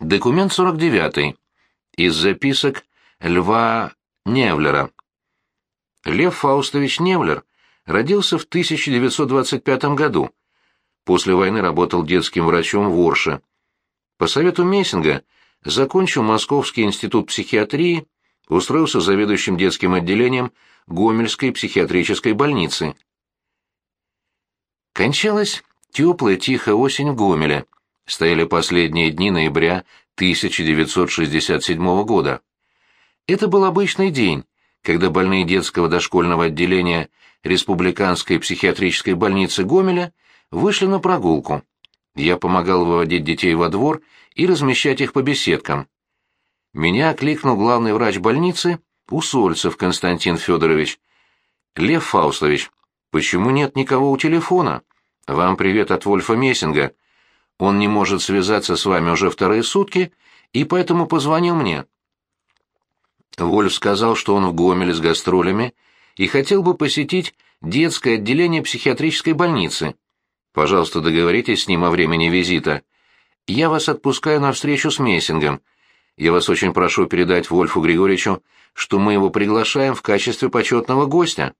Документ 49. Из записок Льва Невлера. Лев Фаустович Невлер родился в 1925 году. После войны работал детским врачом в Орше. По совету Мессинга закончил Московский институт психиатрии, устроился заведующим детским отделением Гомельской психиатрической больницы. Кончалась теплая тихая осень в Гомеле. Стояли последние дни ноября 1967 года. Это был обычный день, когда больные детского дошкольного отделения Республиканской психиатрической больницы Гомеля вышли на прогулку. Я помогал выводить детей во двор и размещать их по беседкам. Меня окликнул главный врач больницы Усольцев Константин Федорович. «Лев Фаустович, почему нет никого у телефона? Вам привет от Вольфа Мессинга. Он не может связаться с вами уже вторые сутки, и поэтому позвонил мне». Вольф сказал, что он в Гомеле с гастролями и хотел бы посетить детское отделение психиатрической больницы. Пожалуйста, договоритесь с ним о времени визита. Я вас отпускаю на встречу с Мессингом. Я вас очень прошу передать Вольфу Григорьевичу, что мы его приглашаем в качестве почетного гостя.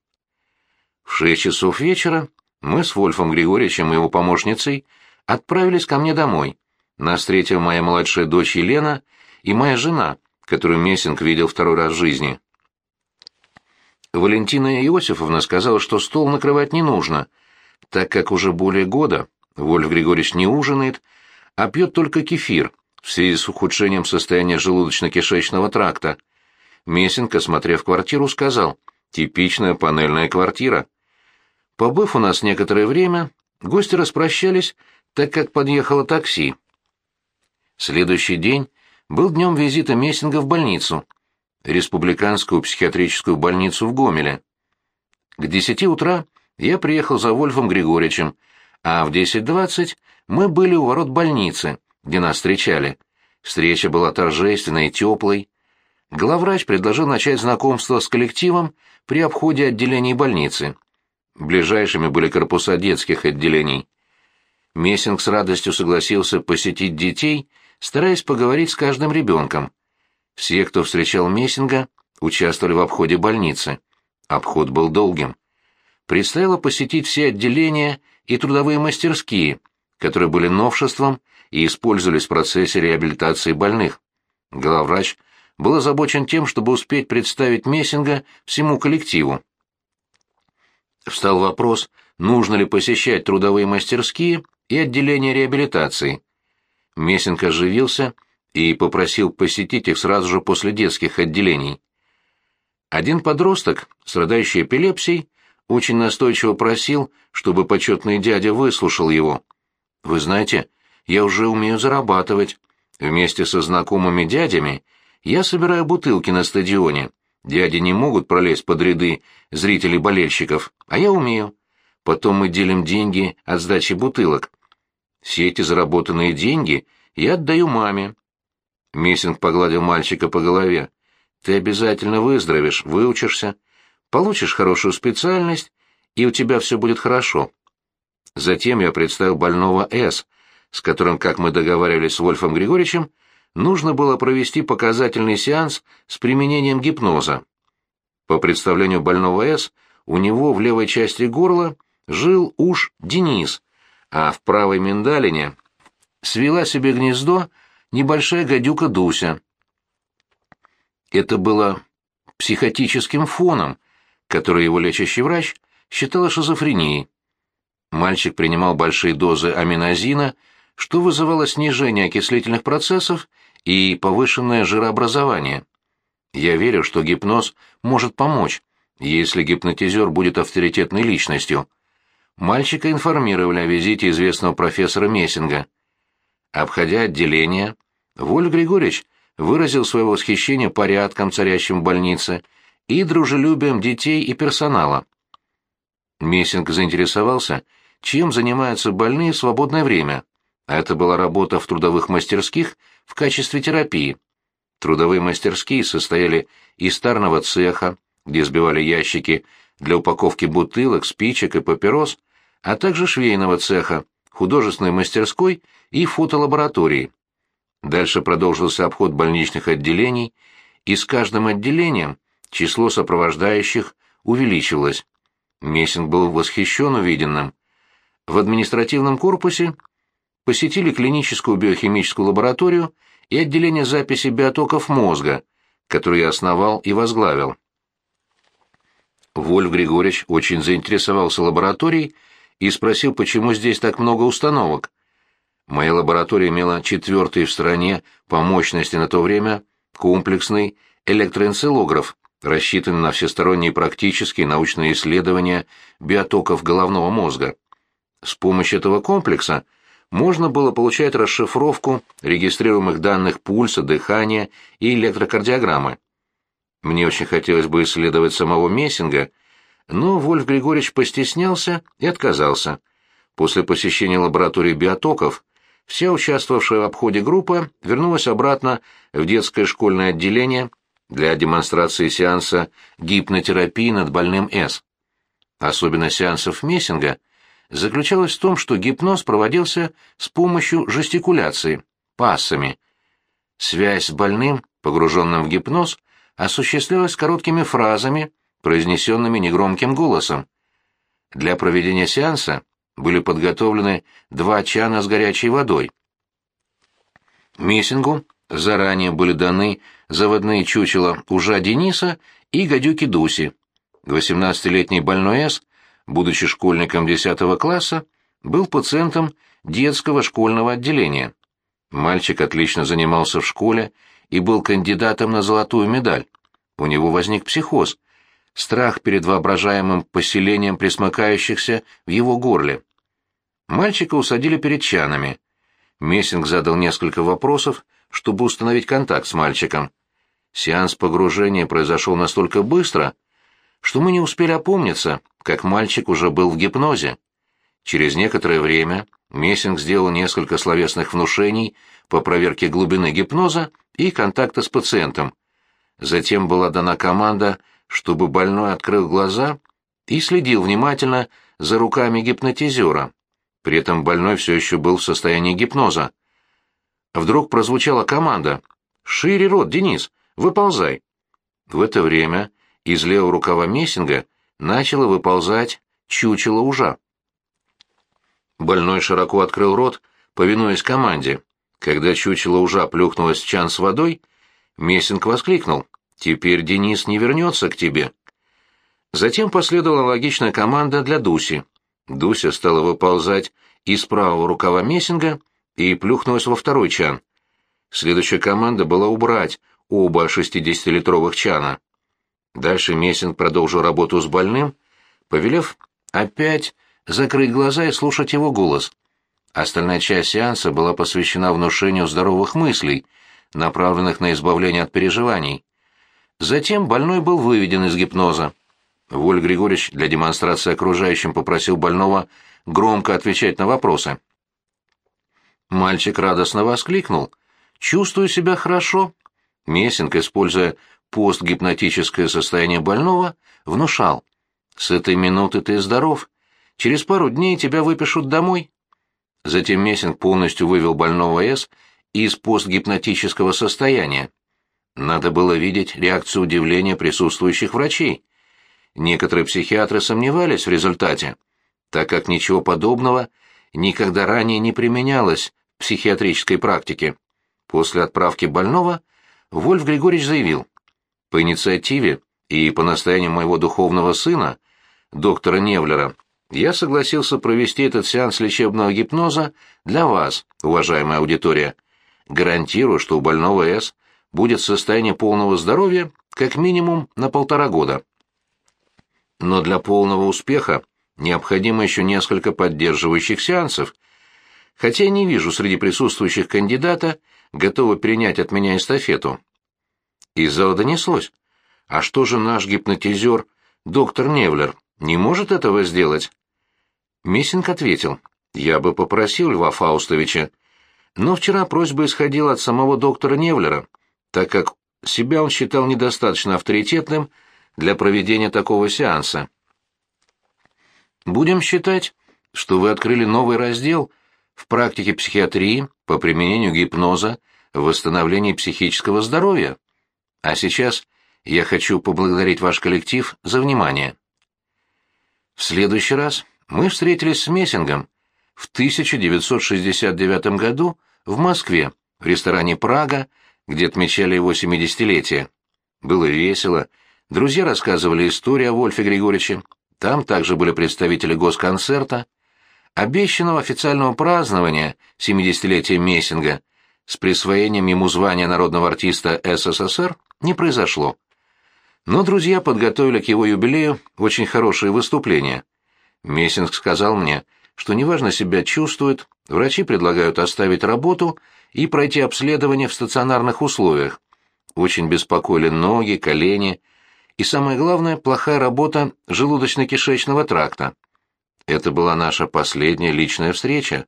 В шесть часов вечера мы с Вольфом Григорьевичем и его помощницей отправились ко мне домой. Нас встретила моя младшая дочь Елена и моя жена, которую Мессинг видел второй раз в жизни. Валентина Иосифовна сказала, что стол накрывать не нужно, так как уже более года Вольф Григорьевич не ужинает, а пьет только кефир в связи с ухудшением состояния желудочно-кишечного тракта. Мессинг, осмотрев квартиру, сказал «Типичная панельная квартира». Побыв у нас некоторое время, гости распрощались, так как подъехало такси. Следующий день был днем визита Мессинга в больницу — республиканскую психиатрическую больницу в Гомеле. К десяти утра я приехал за Вольфом Григорьевичем, а в десять двадцать мы были у ворот больницы, где нас встречали. Встреча была торжественной и теплой. Главврач предложил начать знакомство с коллективом при обходе отделений больницы. Ближайшими были корпуса детских отделений. Мессинг с радостью согласился посетить детей, стараясь поговорить с каждым ребенком. Все, кто встречал Мессинга, участвовали в обходе больницы. Обход был долгим. Предстояло посетить все отделения и трудовые мастерские, которые были новшеством и использовались в процессе реабилитации больных. Главврач был озабочен тем, чтобы успеть представить Мессинга всему коллективу. Встал вопрос, нужно ли посещать трудовые мастерские и отделения реабилитации. Мессинг оживился и попросил посетить их сразу же после детских отделений. Один подросток, страдающий эпилепсией, очень настойчиво просил, чтобы почетный дядя выслушал его. «Вы знаете, я уже умею зарабатывать. Вместе со знакомыми дядями я собираю бутылки на стадионе. Дяди не могут пролезть под ряды зрителей-болельщиков, а я умею. Потом мы делим деньги от сдачи бутылок. Все эти заработанные деньги я отдаю маме, Мессинг погладил мальчика по голове. «Ты обязательно выздоровеешь, выучишься, получишь хорошую специальность, и у тебя все будет хорошо». Затем я представил больного С, с которым, как мы договаривались с Вольфом Григорьевичем, нужно было провести показательный сеанс с применением гипноза. По представлению больного С, у него в левой части горла жил уж Денис, а в правой миндалине свела себе гнездо небольшая гадюка Дуся. Это было психотическим фоном, который его лечащий врач считал шизофренией. Мальчик принимал большие дозы аминозина, что вызывало снижение окислительных процессов и повышенное жирообразование. Я верю, что гипноз может помочь, если гипнотизер будет авторитетной личностью. Мальчика информировали о визите известного профессора Мессинга. Обходя отделение, Воль Григорьевич выразил свое восхищение порядком, царящим в больнице, и дружелюбием детей и персонала. Мессинг заинтересовался, чем занимаются больные в свободное время, а это была работа в трудовых мастерских в качестве терапии. Трудовые мастерские состояли из старного цеха, где сбивали ящики для упаковки бутылок, спичек и папирос, а также швейного цеха, художественной мастерской и фотолаборатории. Дальше продолжился обход больничных отделений, и с каждым отделением число сопровождающих увеличивалось. Мессинг был восхищен увиденным. В административном корпусе посетили клиническую биохимическую лабораторию и отделение записи биотоков мозга, которое я основал и возглавил. Вольф Григорьевич очень заинтересовался лабораторией и спросил, почему здесь так много установок. Моя лаборатория имела четвертый в стране по мощности на то время комплексный электроэнцелограф, рассчитанный на всесторонние практические научные исследования биотоков головного мозга. С помощью этого комплекса можно было получать расшифровку регистрируемых данных пульса, дыхания и электрокардиограммы. Мне очень хотелось бы исследовать самого Мессинга, но Вольф Григорьевич постеснялся и отказался. После посещения лаборатории биотоков вся участвовавшая в обходе группа вернулась обратно в детское школьное отделение для демонстрации сеанса гипнотерапии над больным С. Особенность сеансов Мессинга заключалась в том, что гипноз проводился с помощью жестикуляции, пассами. Связь с больным, погруженным в гипноз, осуществлялась короткими фразами, произнесенными негромким голосом. Для проведения сеанса были подготовлены два чана с горячей водой. Мессингу заранее были даны заводные чучела ужа Дениса и гадюки Дуси. 18-летний больной С, будучи школьником 10 класса, был пациентом детского школьного отделения. Мальчик отлично занимался в школе и был кандидатом на золотую медаль. У него возник психоз, страх перед воображаемым поселением присмыкающихся в его горле. Мальчика усадили перед чанами. Мессинг задал несколько вопросов, чтобы установить контакт с мальчиком. Сеанс погружения произошел настолько быстро, что мы не успели опомниться, как мальчик уже был в гипнозе. Через некоторое время Мессинг сделал несколько словесных внушений по проверке глубины гипноза и контакта с пациентом. Затем была дана команда, чтобы больной открыл глаза и следил внимательно за руками гипнотизера. При этом больной все еще был в состоянии гипноза. Вдруг прозвучала команда «Шире рот, Денис! Выползай!» В это время из левого рукава Мессинга начало выползать чучело ужа. Больной широко открыл рот, повинуясь команде. Когда чучело ужа плюхнулось в чан с водой, Мессинг воскликнул «Теперь Денис не вернется к тебе». Затем последовала логичная команда для Дуси. Дуся стала выползать из правого рукава Мессинга и плюхнулась во второй чан. Следующая команда была убрать оба 60-литровых чана. Дальше Мессинг продолжил работу с больным, повелев опять закрыть глаза и слушать его голос. Остальная часть сеанса была посвящена внушению здоровых мыслей, направленных на избавление от переживаний. Затем больной был выведен из гипноза. Воль Григорьевич для демонстрации окружающим попросил больного громко отвечать на вопросы. Мальчик радостно воскликнул. «Чувствую себя хорошо». Мессинг, используя постгипнотическое состояние больного, внушал. «С этой минуты ты здоров. Через пару дней тебя выпишут домой». Затем Мессинг полностью вывел больного С из постгипнотического состояния. Надо было видеть реакцию удивления присутствующих врачей. Некоторые психиатры сомневались в результате, так как ничего подобного никогда ранее не применялось в психиатрической практике. После отправки больного Вольф Григорьевич заявил, по инициативе и по настоянию моего духовного сына, доктора Невлера, я согласился провести этот сеанс лечебного гипноза для вас, уважаемая аудитория. Гарантирую, что у больного С будет состояние полного здоровья как минимум на полтора года. Но для полного успеха необходимо еще несколько поддерживающих сеансов, хотя я не вижу среди присутствующих кандидата, готового принять от меня эстафету. Из зала донеслось. А что же наш гипнотизер, доктор Невлер, не может этого сделать? Мессинг ответил. Я бы попросил Льва Фаустовича. Но вчера просьба исходила от самого доктора Невлера, так как себя он считал недостаточно авторитетным для проведения такого сеанса. Будем считать, что вы открыли новый раздел в практике психиатрии по применению гипноза в восстановлении психического здоровья. А сейчас я хочу поблагодарить ваш коллектив за внимание. В следующий раз мы встретились с Мессингом в 1969 году в Москве, в ресторане «Прага», где отмечали его 70-летие. Было весело, друзья рассказывали истории о Вольфе Григорьевиче, там также были представители госконцерта. Обещанного официального празднования 70-летия Мессинга с присвоением ему звания народного артиста СССР не произошло. Но друзья подготовили к его юбилею очень хорошие выступления. Мессинг сказал мне, что неважно себя чувствует, врачи предлагают оставить работу и пройти обследование в стационарных условиях. Очень беспокоили ноги, колени и, самое главное, плохая работа желудочно-кишечного тракта. Это была наша последняя личная встреча.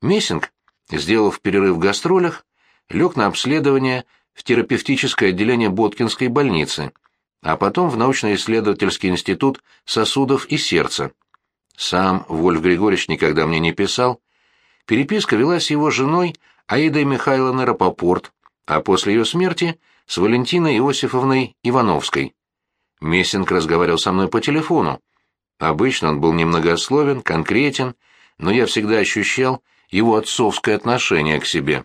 Мессинг, сделав перерыв в гастролях, лег на обследование в терапевтическое отделение Боткинской больницы, а потом в научно-исследовательский институт сосудов и сердца. Сам Вольф Григорьевич никогда мне не писал. Переписка велась с его женой Аидой Михайловной Рапопорт, а после ее смерти с Валентиной Иосифовной Ивановской. Мессинг разговаривал со мной по телефону. Обычно он был немногословен, конкретен, но я всегда ощущал его отцовское отношение к себе.